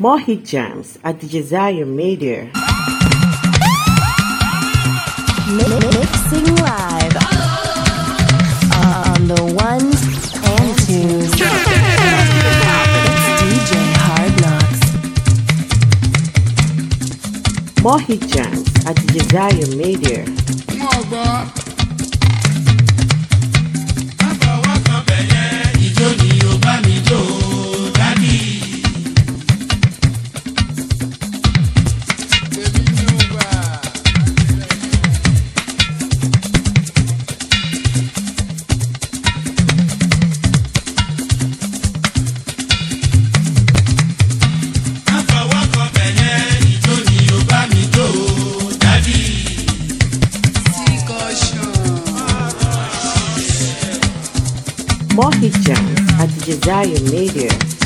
More hit jams at the Josiah Media. Mixing live on the ones and twos. It's DJ Hard Knocks. More hit jams at the Josiah Media. Come on, Bob. Medallion Media.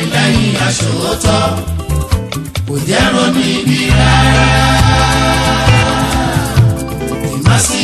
rìn lẹ́yìn aṣòótọ́ kò jẹ́ ronú ibi rárá. ìmásí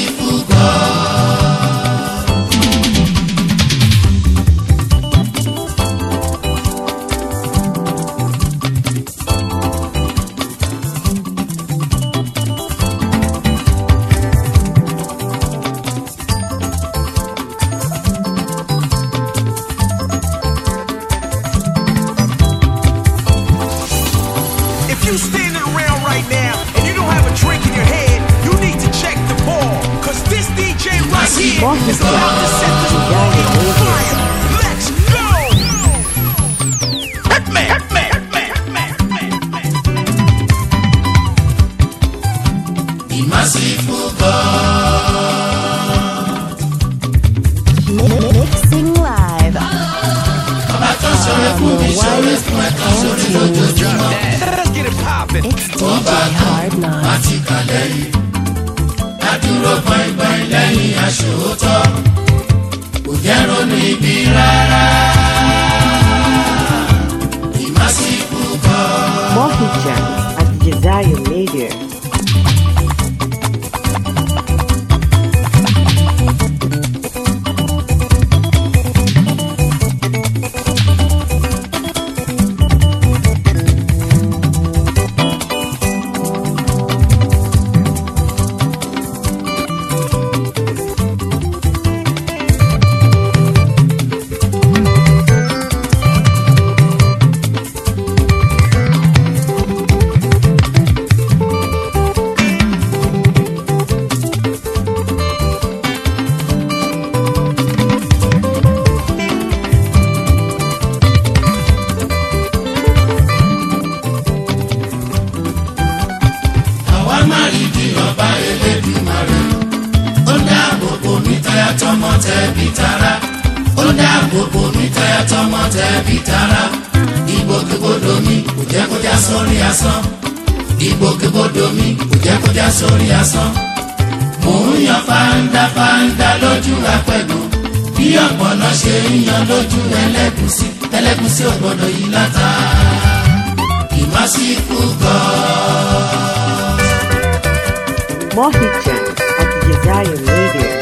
ríyan lójú ẹlẹ́gùsí ẹlẹ́gùsí ò gbọ́dọ̀ yí láta ìmásíkú gan. More hit chance at Desire Radio.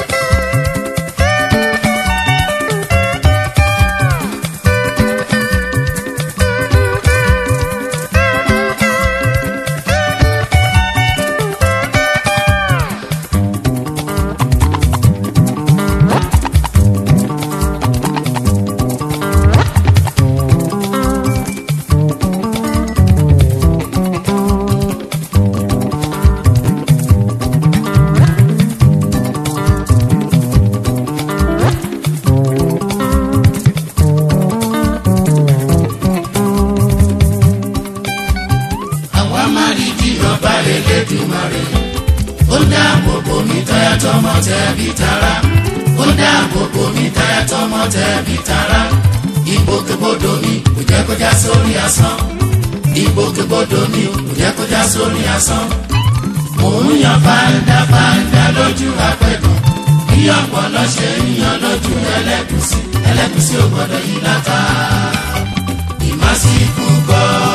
yan bọ́lọ́ ṣe ń yan lójú ẹlẹ́gùsí ẹlẹ́gùsí ò gbọ́dọ̀ yí láta ìmásí kú gbọ́ọ́.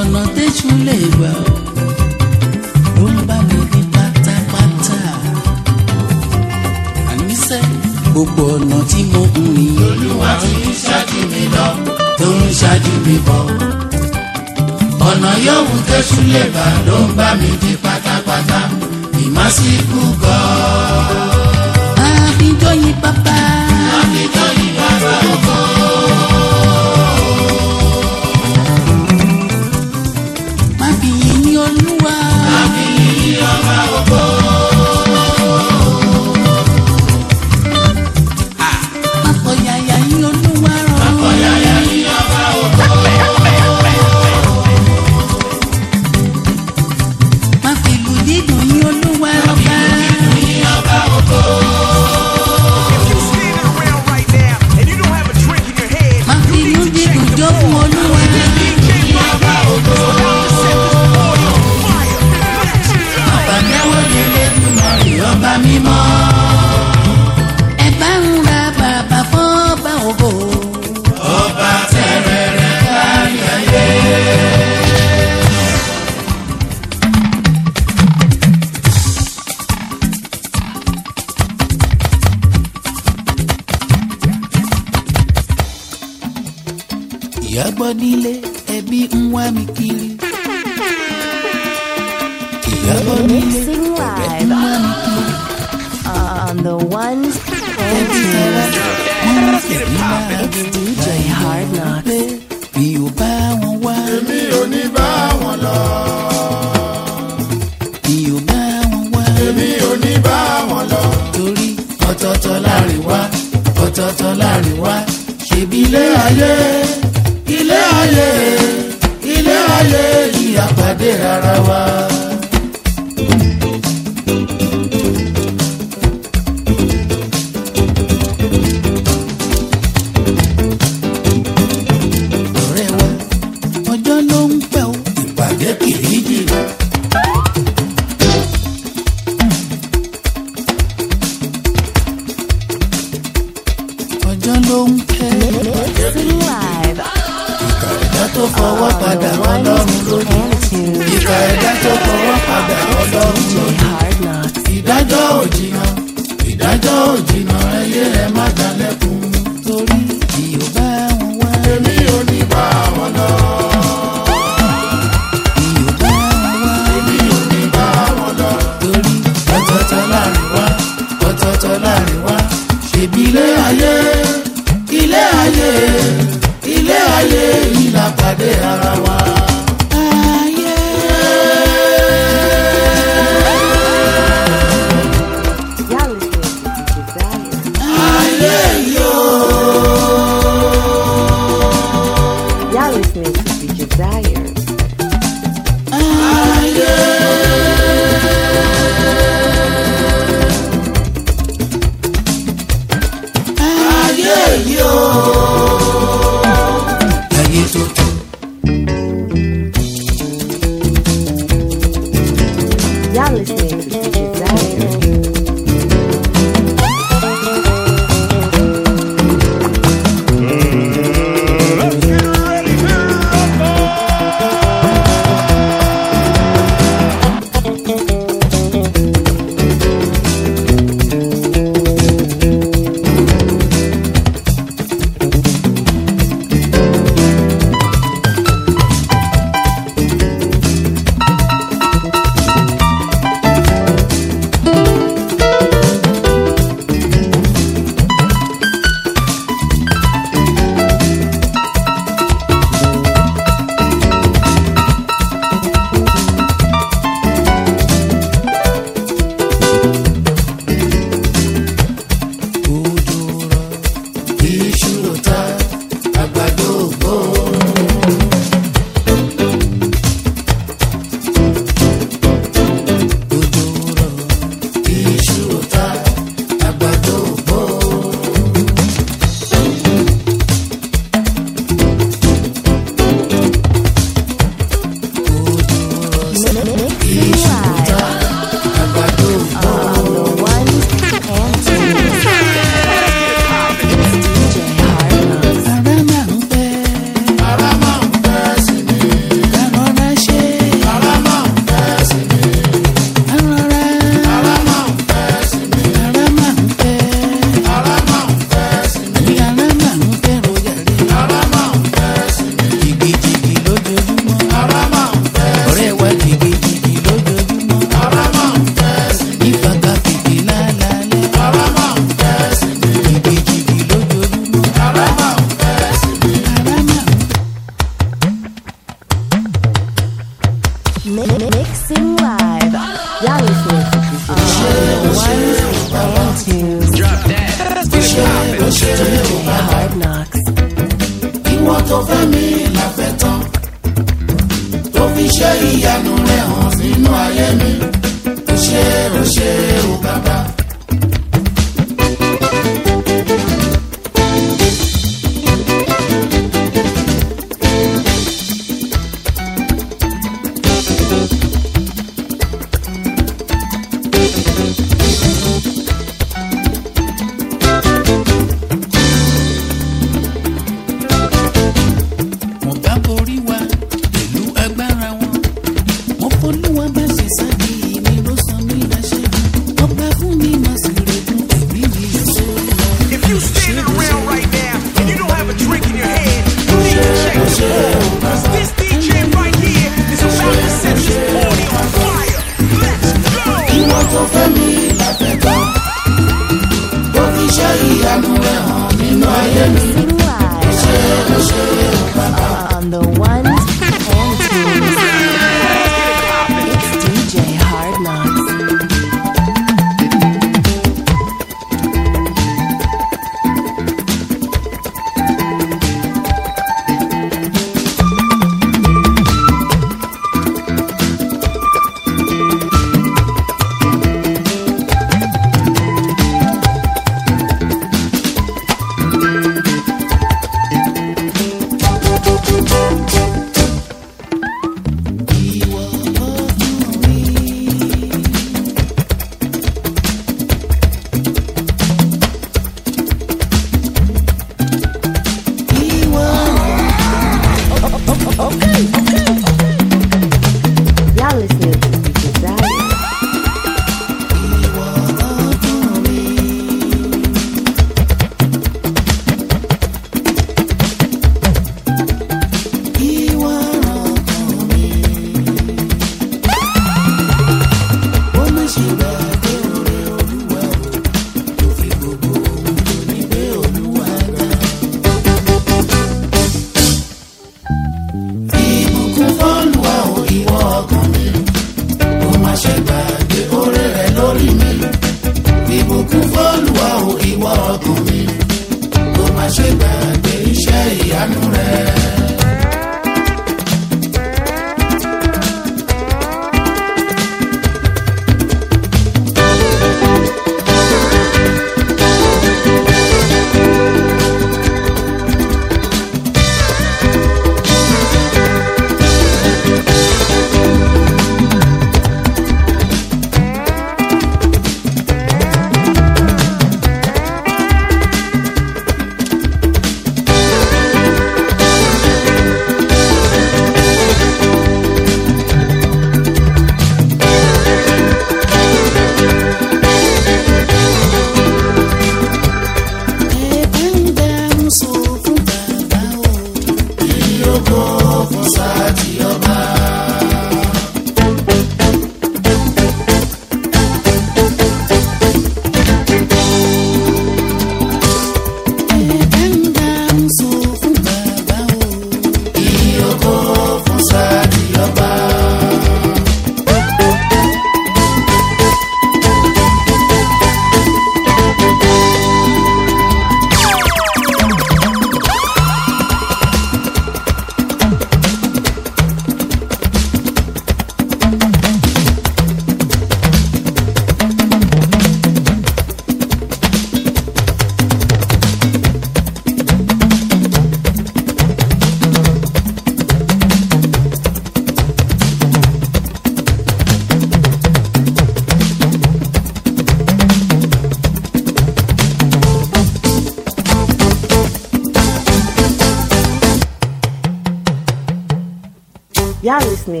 me.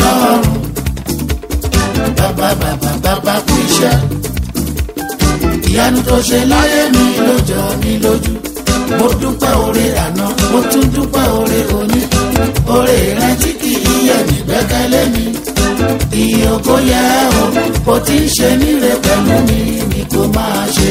lọ́rùn bàbá bàbá bàbá kú iṣẹ́ ìyanu tó ṣe láyé mi ló jọ mí lójú mo dúpẹ́ oore àná mo tún dúpẹ́ oore òní oore rẹ tí kì í yẹ̀ mí gbẹ́kẹ̀lé mi ìyókò yẹ o bó ti ń ṣe níre pẹ̀lú mi ni kò máa ṣe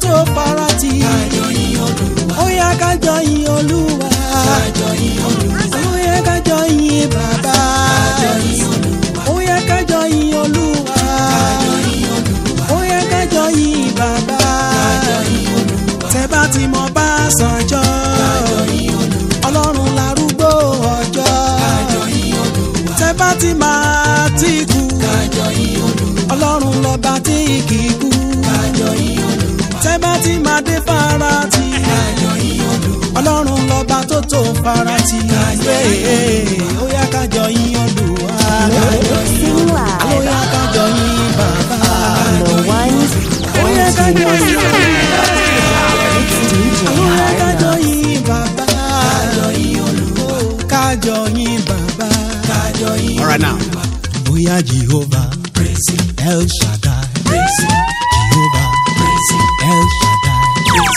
tó para tì. kájọ yin olúwa. ó yá kájọ yin olúwa. kájọ yin olúwa. ó yá kájọ yin bàbá. kájọ yin olúwa. ó yá kájọ yin olúwa. kájọ yin olúwa. ó yá kájọ yin bàbá. kájọ yin olúwa. tẹ bá ti mọ bá a sànjọ. kájọ yin olúwa. ọlọ́run larúgbó ọjọ́. kájọ yin olúwa. tẹ bá ti máa tí kú. kájọ yin olúwa. ọlọ́run lọ́ba tí kì í kú ẹ bá ti máa dé farati. káyọ̀ yín Olúwa. ọlọ́run lọ́ba tó tó farati. káyọ̀ yín Olúwa. ó yá kájọ yín Olúwa. káyọ̀ yín Olúwa. ó yá kájọ yín bàbá. ọ̀nà wá ní wọ́n ti mọ̀ sí ọ̀nà. ó yá kájọ yín bàbá. kájọ yín Olúwa. kájọ yín bàbá. kájọ yín Olúwa. ó yá Jehovah. praise El Shaddai.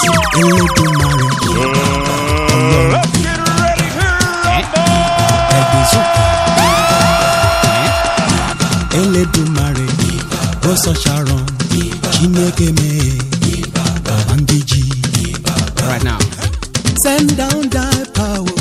Eledumare ọsọ sharon chineke mee baba ndị ji right now send down thy power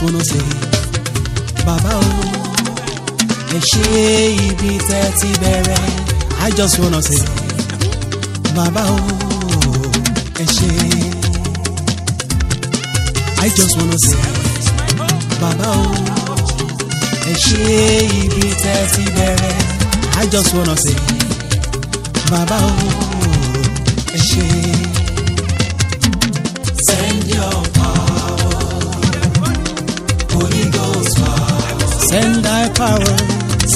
just wanna say bàbá o ẹ ṣe ibi tẹ́ ti bẹ̀rẹ̀ I just wanna say bàbá o ẹ ṣe I just wanna say bàbá o ẹ ṣe ibi tẹ́ ti bẹ̀rẹ̀ I just wanna say bàbá o ẹ ṣe. Send your power. Holy Ghost power. Send thy power.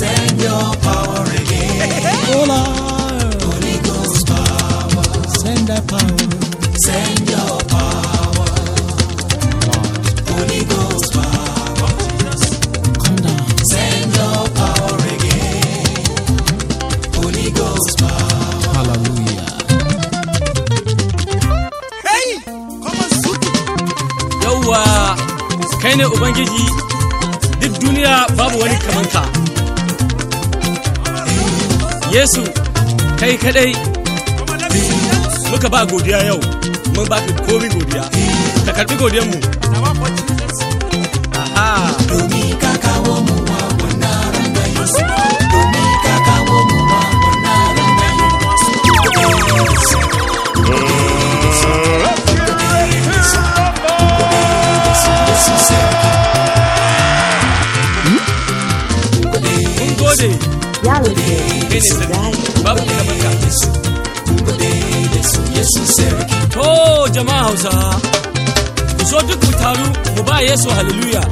Send your power again. Oh Lord. Holy Ghost power. Send thy power. Send your power. kai ne ubangiji duk duniya babu wani kaman ka yesu kai kadai muka ba godiya yau mun ba ka komi godiya ka karbi godiyanmu aha To jama'a hausa ku so duk mu taru mu ba Yesu haliluya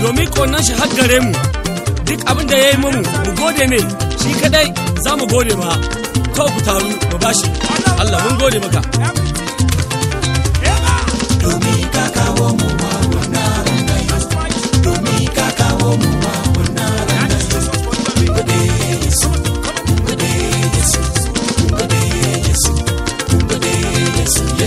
domin konan shi haggare mu duk abin da ya yi mamu mu gode mai shi kadai za mu gode ma to ku taru mu bashi Allah mun gode maka. Domin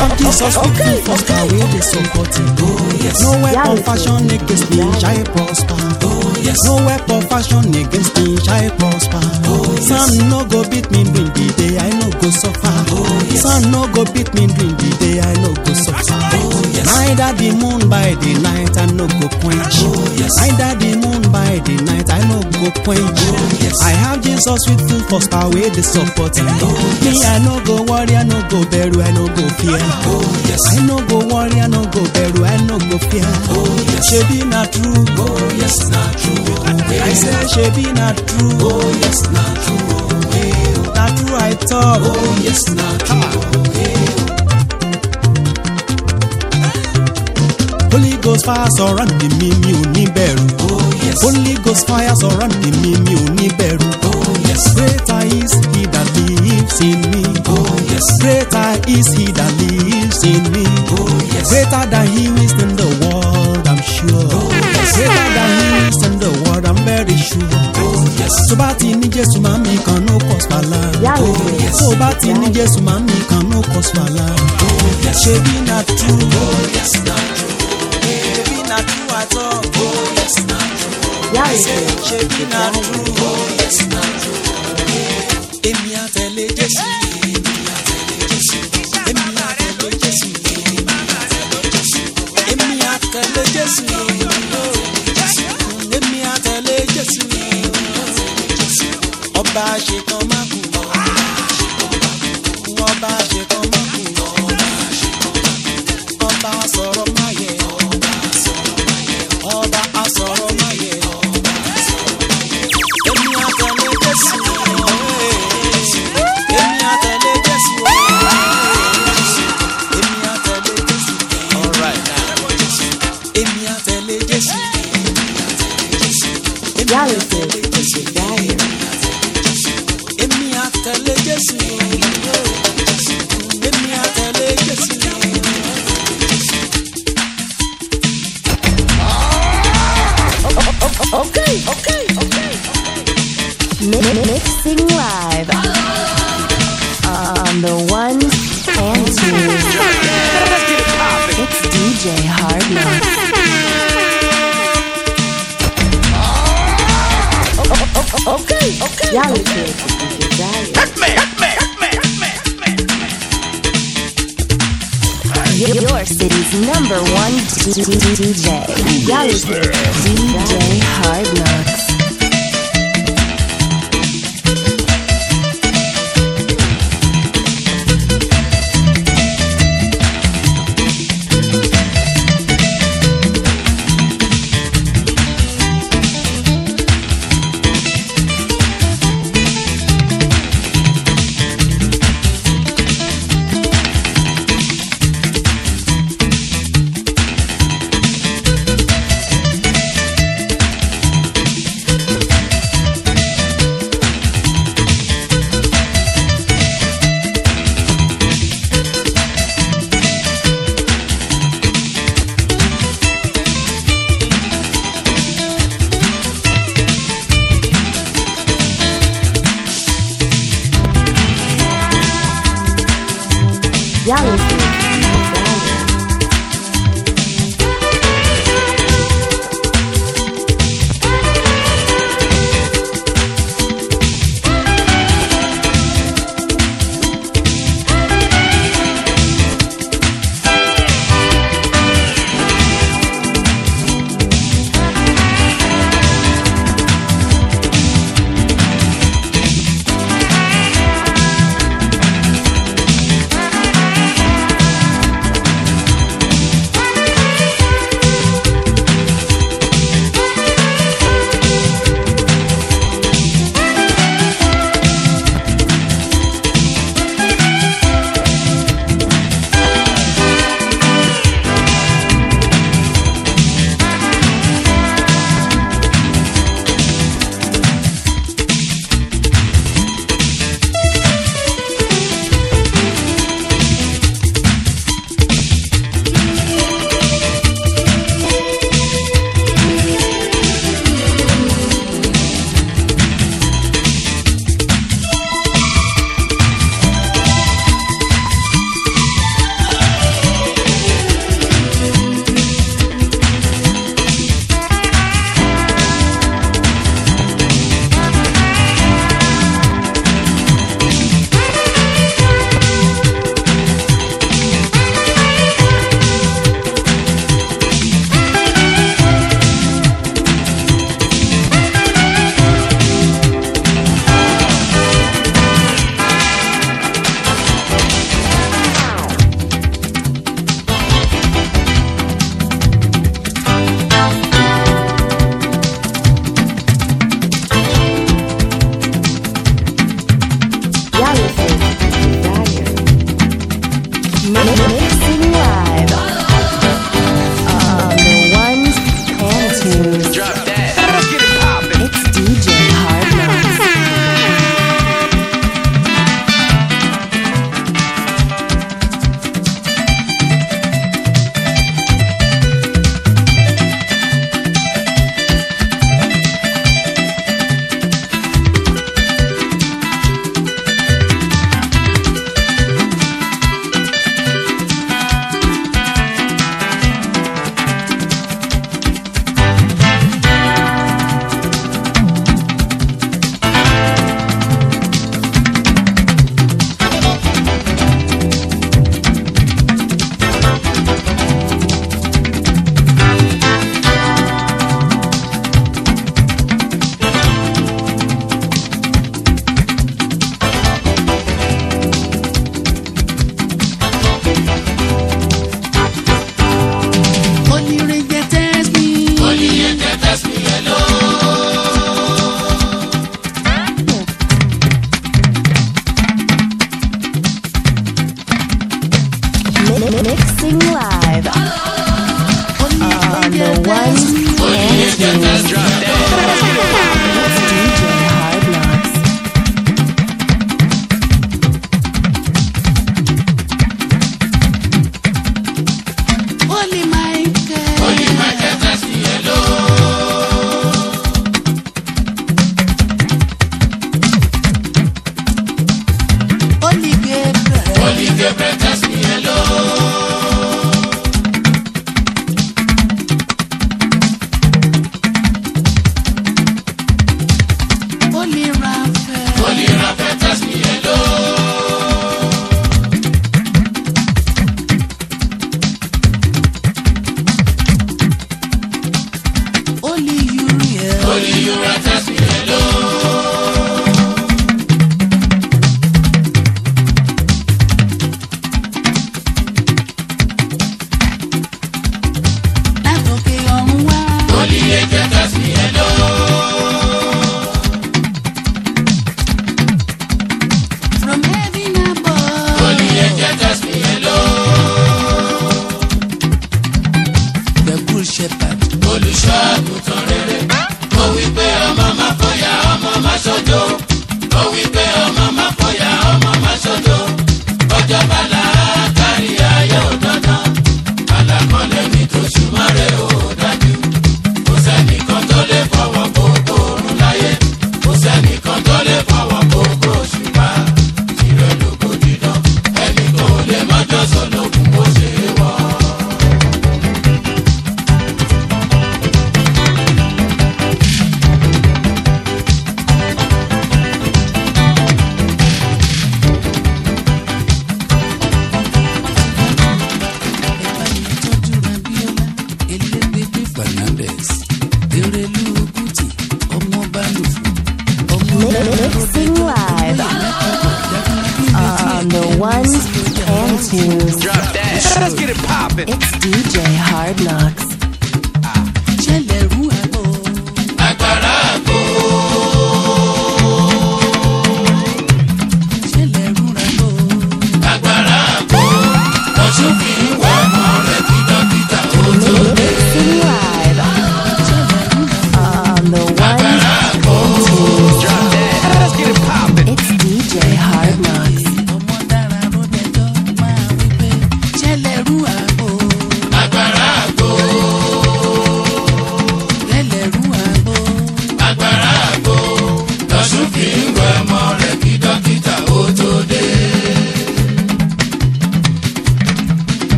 Have Jesus okay, okay, okay. first and we dey support him. Oh yes. No weapon yeah, fashioned against me, shall prosper. Oh yes. No weapon fashion against me, shall prosper. Oh yes. sun no go beat me bring the day, I no go suffer. Oh yes. sun no go beat me bring the day, I no go suffer. Oh yes. Neither the moon by the night, I no go quench. Oh yes. Neither the moon by the night, I no go quench. Oh yes. I have Jesus with two first and we dey support him. Oh yes. Me I no go worry, I no go bury, I no go fear. Oh yes. I no go worry, I no go beru, I no go fear. Oh yes. Shebi na true. Oh yes, na true. Way. I say shebi na true. Oh yes, na true. Way. Na true I talk. Oh yes, na true. Holy Ghost fire surrounding me, me, ò ní bẹ̀rù. Oh yes. Holy Ghost fire surrounding me, me, ò ní bẹ̀rù. Oh yes. Greater is he that lives in me. Oh yes. Greater is he Greater than he is in the world, I'm sure. Oh, yes. Greater than he is in the world, I'm very sure. Oh, yes. so Tó bá ti can no cos mi kan ló kọ̀ sùpàlà. Tó bá ti ní Jésù máa mi kan ló oh, oh yes, she be not true? Oh, yes, not true. Ṣé be not true at all? Oh, yes, not true. She be not true? Your city's number one DJ. Who DJ Hard Knocks.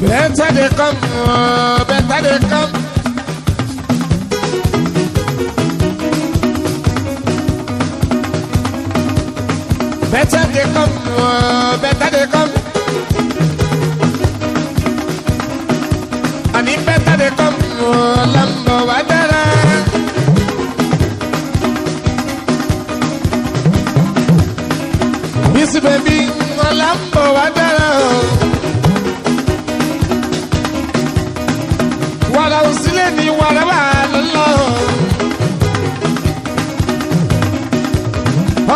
Better they come, better they come. Better they come, better they come. And if better they come, Lambo Wadara. This baby, Lambo Wadara. wàrà òsílè ní wàrà wà lọ́lọ́.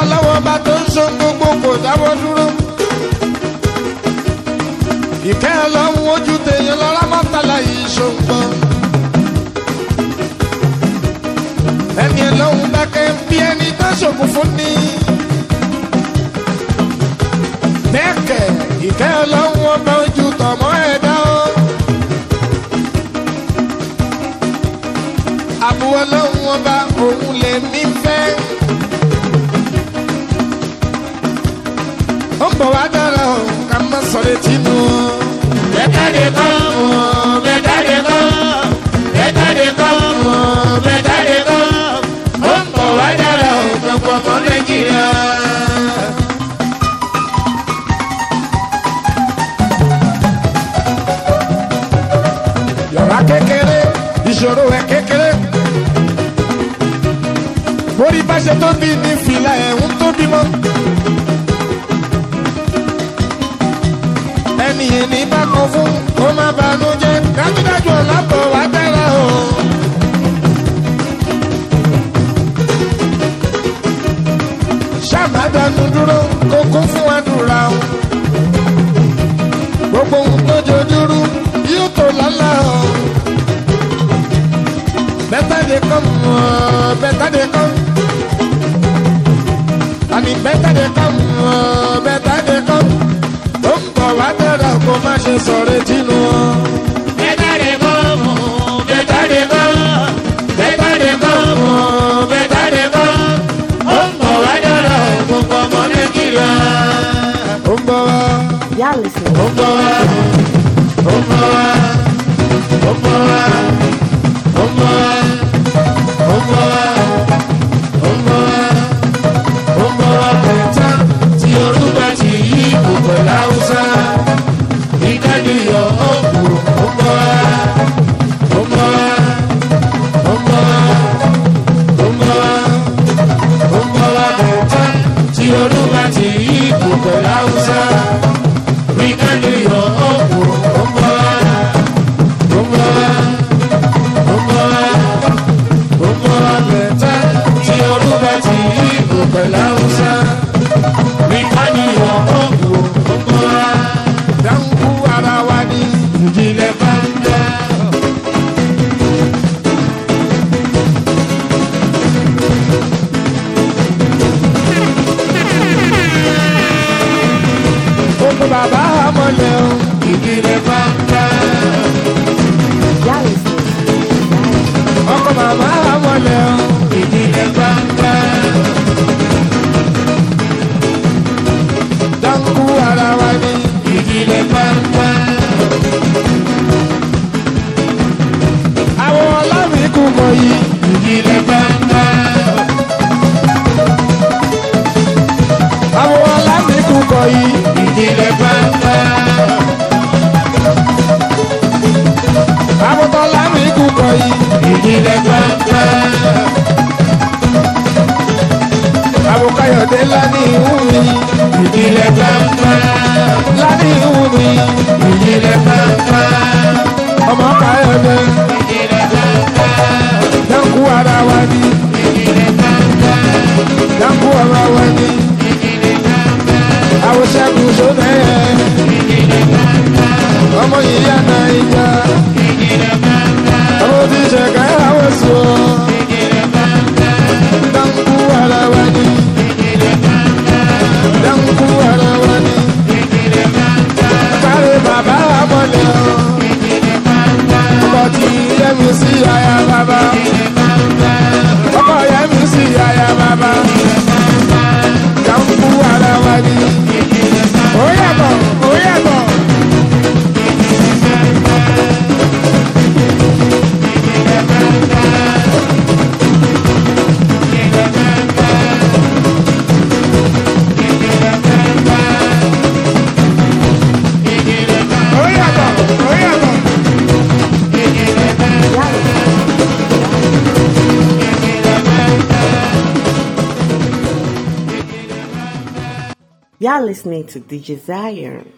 ọlọ́wọ́ bá tó ń so gbogbo kò dáwọ́ dúró. ìkẹ́ ọlọ́run ojú tèèyàn lọ́rọ́ mọ́tàlá yìí ṣòǹgbọ́n. ẹni ọlọ́run bá kẹ́ ń bí ẹni tó ṣòkò fún ni. bẹ́ẹ̀kẹ́ ìkẹ́ ọlọ́run ọba ojú tọ̀mọ́ ẹ̀ bẹ̀rù ọlọ́run ọba òun lè mí fẹ́. ó ń wá dára o ká má sọ̀rọ̀ etí nu. bẹ́tàdé kọ́ bẹ́tàdé kọ́ bẹ́tàdé kọ́ bẹ́tàdé kọ́ ó ń bọ̀ wá dára o gbogbo ọmọ nàìjíríà. ìṣòro ẹ kékeré torí bá ṣe tóbi ní fìlà ẹ̀hún tó bímọ. ẹni ẹni bá kan fún kó má banú jẹ́ dájúdájú ọ̀la bọ̀ wá dára o. ṣáàbà dànù dúró kó kún fún wa o. gbogbo ohun tó jojúrú yóò tó lálá o. better dey come, oh, better dey come ni better dey come o oh, better dey come ó ń bọ̀ wá tẹ̀lé kó má ṣe sọ̀rọ̀ etí nu o. better dey come o oh, better dey come better dey come o oh, better dey come wá tẹ̀lé kó kọ́ ọmọ méjìlá. ó ń bọ̀ wá. yálùsùn. ń bọ̀ wá. us need to desire